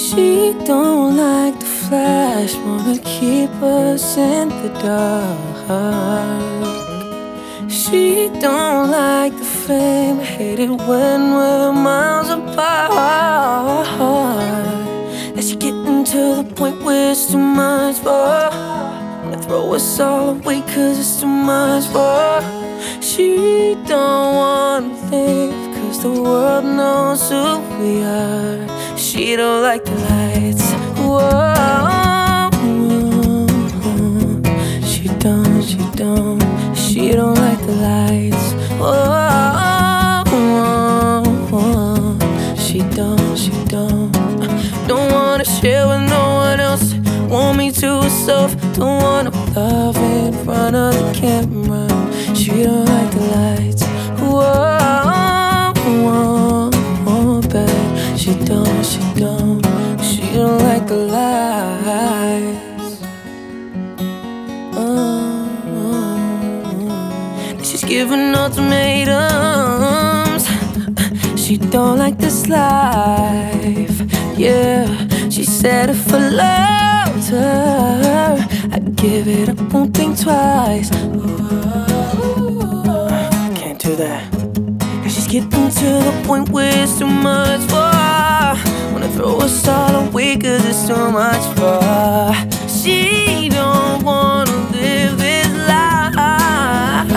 She don't like the flash, wanna keep us in the dark. She don't like the fame, hate it when we're miles apart. And she getting to the point where it's too much for. Wanna throw us all away cause it's too much for. She don't wanna live cause the world knows who we are. She don't like the lights. Whoa. She don't, she don't, she don't like the lights. Whoa. She don't, she don't, don't wanna share with no one else. Want me to herself, don't wanna love in front of the camera. She don't like the lights. Whoa, whoa, whoa, babe. She don't, she don't, she don't like the. Uh, uh, She's giving ultimatums. She don't like this life. Yeah, she said if I loved her, I'd give it up, won't think twice. Can't do that. Getting to the point where it's too much for. Wanna throw us all away cause it's too much for. She don't wanna live this life.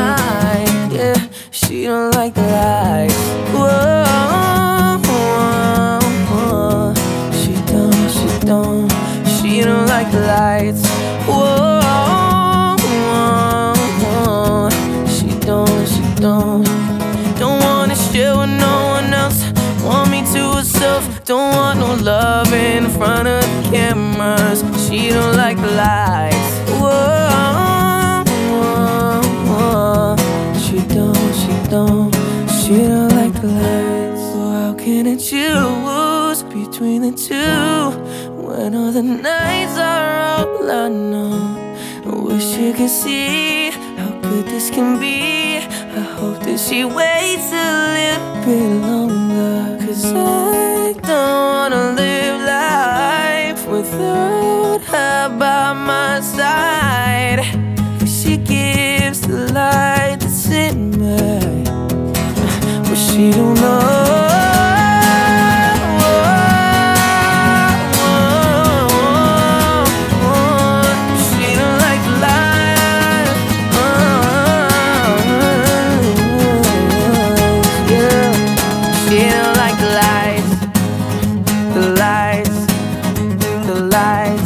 Yeah, she don't like the life. Whoa, whoa, whoa. She don't, she don't, she don't like the lights. Whoa, don't, she don't to herself, don't want no love in front of the cameras. She don't like the lights. Whoa, whoa, whoa. She don't, she don't, she don't like the lights. So how can I choose between the two when all the nights are all I know? I wish you could see how good this can be. I hope that she waits a little bit longer. Cause I don't wanna live life without her by my side. For she gives the light that's in me. But she don't know. Don't